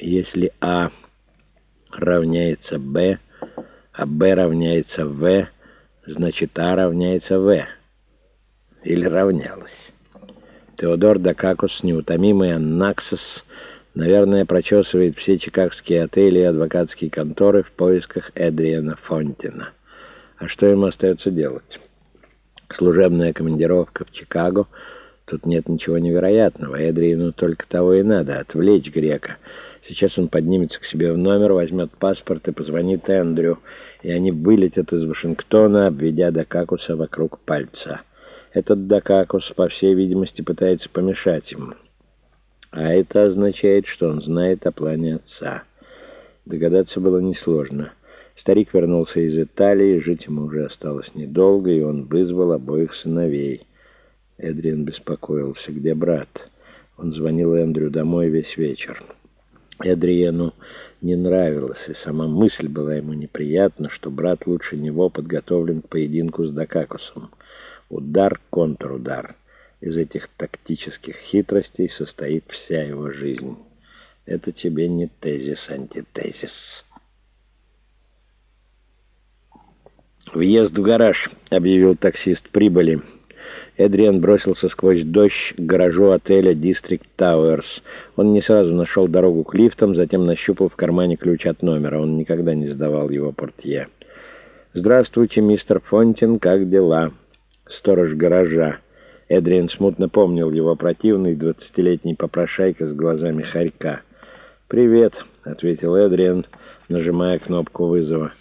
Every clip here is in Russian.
Если А равняется Б, а Б равняется В, значит А равняется В. Или равнялась. Теодор Дакакус, неутомимый Аннаксос, наверное, прочесывает все чикагские отели и адвокатские конторы в поисках Эдриана Фонтина. А что ему остается делать? Служебная командировка в Чикаго. Тут нет ничего невероятного. Эдриану только того и надо — отвлечь грека. Сейчас он поднимется к себе в номер, возьмет паспорт и позвонит Эндрю, и они вылетят из Вашингтона, обведя Дакакуса вокруг пальца. Этот Дакакус, по всей видимости, пытается помешать им. А это означает, что он знает о плане отца. Догадаться было несложно. Старик вернулся из Италии, жить ему уже осталось недолго, и он вызвал обоих сыновей. Эдриан беспокоился. «Где брат?» Он звонил Эндрю домой весь вечер. Эдриену не нравилось, и сама мысль была ему неприятна, что брат лучше него подготовлен к поединку с Дакакусом. Удар, контрудар. Из этих тактических хитростей состоит вся его жизнь. Это тебе не тезис, антитезис. «Въезд в гараж», — объявил таксист. «Прибыли». Эдриан бросился сквозь дождь к гаражу отеля «Дистрикт Тауэрс». Он не сразу нашел дорогу к лифтам, затем нащупал в кармане ключ от номера. Он никогда не сдавал его портье. «Здравствуйте, мистер Фонтин, как дела?» «Сторож гаража». Эдриан смутно помнил его противный двадцатилетний попрошайка с глазами хорька. «Привет», — ответил Эдриан, нажимая кнопку вызова.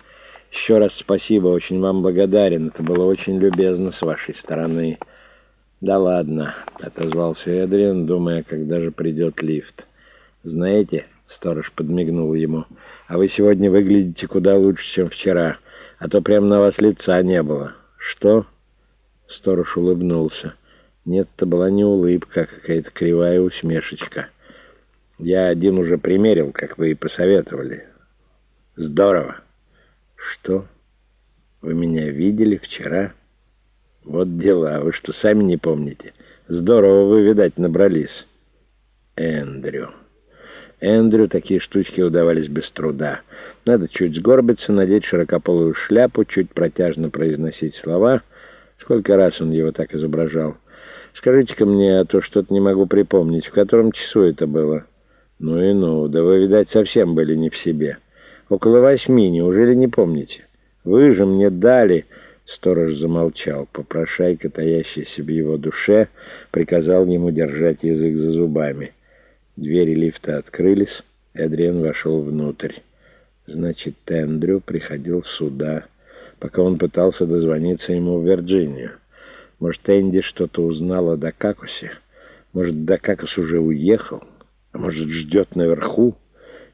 «Еще раз спасибо, очень вам благодарен. Это было очень любезно с вашей стороны». «Да ладно», — отозвался Эдриан, думая, когда же придет лифт. «Знаете», — сторож подмигнул ему, — «а вы сегодня выглядите куда лучше, чем вчера, а то прям на вас лица не было». «Что?» — сторож улыбнулся. «Нет, это была не улыбка, а какая-то кривая усмешечка. Я один уже примерил, как вы и посоветовали. Здорово». «Что? Вы меня видели вчера?» «Вот дела. Вы что, сами не помните? Здорово вы, видать, набрались». «Эндрю». Эндрю такие штучки удавались без труда. Надо чуть сгорбиться, надеть широкополую шляпу, чуть протяжно произносить слова. Сколько раз он его так изображал. «Скажите-ка мне, а то что-то не могу припомнить. В котором часу это было?» «Ну и ну, да вы, видать, совсем были не в себе. Около восьми, неужели не помните? Вы же мне дали...» Сторож замолчал. Попрошайка, таящийся в его душе, приказал ему держать язык за зубами. Двери лифта открылись, Эдриан вошел внутрь. Значит, Эндрю приходил сюда, пока он пытался дозвониться ему в Вирджинию. Может, Энди что-то узнал о Дакакусе? Может, Дакакус уже уехал? А может, ждет наверху?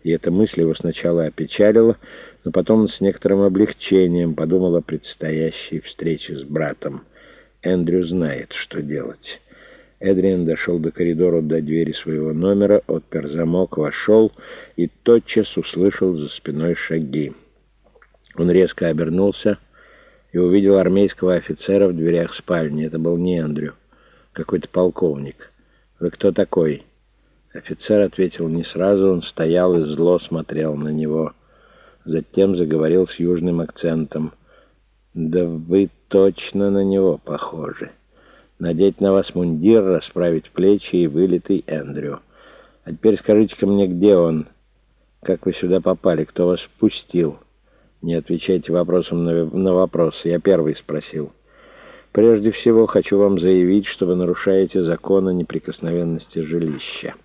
И эта мысль его сначала опечалила, но потом он с некоторым облегчением подумал о предстоящей встрече с братом. Эндрю знает, что делать. Эдриан дошел до коридора до двери своего номера, отпер замок, вошел и тотчас услышал за спиной шаги. Он резко обернулся и увидел армейского офицера в дверях спальни. Это был не Эндрю, какой-то полковник. «Вы кто такой?» Офицер ответил не сразу, он стоял и зло смотрел на него. Затем заговорил с южным акцентом. «Да вы точно на него похожи. Надеть на вас мундир, расправить плечи и вылитый Эндрю. А теперь скажите-ка мне, где он? Как вы сюда попали? Кто вас впустил?» «Не отвечайте вопросом на, на вопрос. Я первый спросил». «Прежде всего хочу вам заявить, что вы нарушаете закон о неприкосновенности жилища».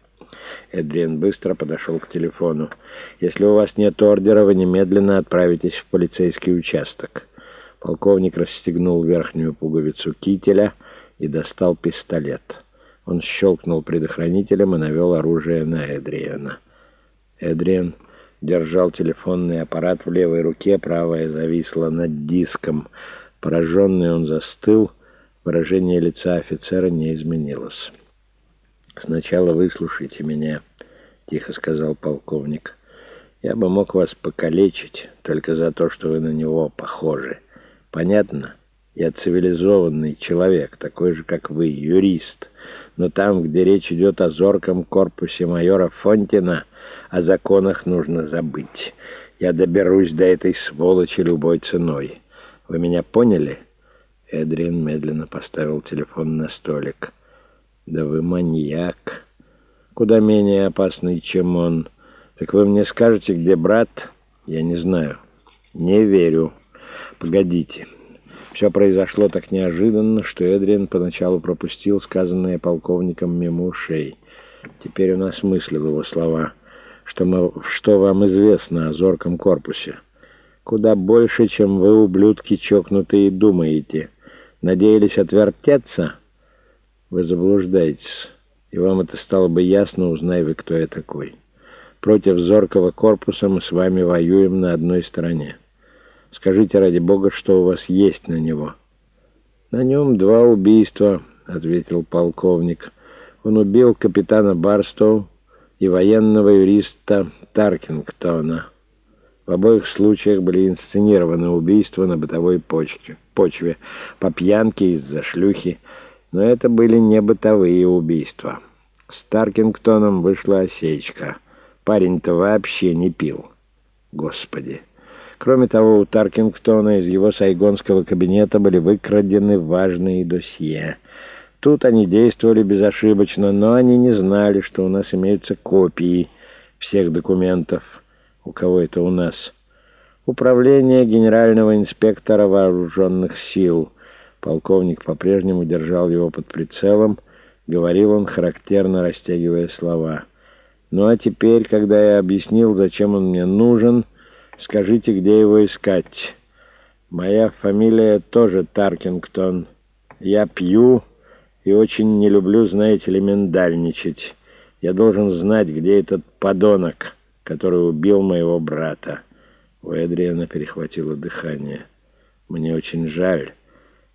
Эдриан быстро подошел к телефону. «Если у вас нет ордера, вы немедленно отправитесь в полицейский участок». Полковник расстегнул верхнюю пуговицу кителя и достал пистолет. Он щелкнул предохранителем и навел оружие на Эдриана. Эдриан держал телефонный аппарат в левой руке, правая зависла над диском. Пораженный он застыл, выражение лица офицера не изменилось. «Сначала выслушайте меня», — тихо сказал полковник. «Я бы мог вас покалечить только за то, что вы на него похожи. Понятно? Я цивилизованный человек, такой же, как вы, юрист. Но там, где речь идет о зорком корпусе майора Фонтина, О законах нужно забыть. Я доберусь до этой сволочи любой ценой. Вы меня поняли?» Эдриан медленно поставил телефон на столик. «Да вы маньяк. Куда менее опасный, чем он. Так вы мне скажете, где брат?» «Я не знаю. Не верю. Погодите». Все произошло так неожиданно, что Эдриан поначалу пропустил сказанное полковником мимо ушей. Теперь он осмыслил его слова. «Что, мы, что вам известно о зорком корпусе?» «Куда больше, чем вы, ублюдки чокнутые, думаете. Надеялись отвертеться?» «Вы заблуждаетесь, и вам это стало бы ясно, узнай вы, кто я такой. Против зоркого корпуса мы с вами воюем на одной стороне». Скажите, ради бога, что у вас есть на него?» «На нем два убийства», — ответил полковник. «Он убил капитана Барстоу и военного юриста Таркингтона. В обоих случаях были инсценированы убийства на бытовой почве, почве по пьянке из-за шлюхи, но это были не бытовые убийства. С Таркингтоном вышла осечка. Парень-то вообще не пил. Господи!» Кроме того, у Таркингтона из его сайгонского кабинета были выкрадены важные досье. Тут они действовали безошибочно, но они не знали, что у нас имеются копии всех документов. У кого это у нас? Управление генерального инспектора вооруженных сил. Полковник по-прежнему держал его под прицелом, говорил он, характерно растягивая слова. «Ну а теперь, когда я объяснил, зачем он мне нужен...» Скажите, где его искать. Моя фамилия тоже Таркингтон. Я пью и очень не люблю, знаете ли, миндальничать. Я должен знать, где этот подонок, который убил моего брата. У Эдриана перехватило дыхание. Мне очень жаль.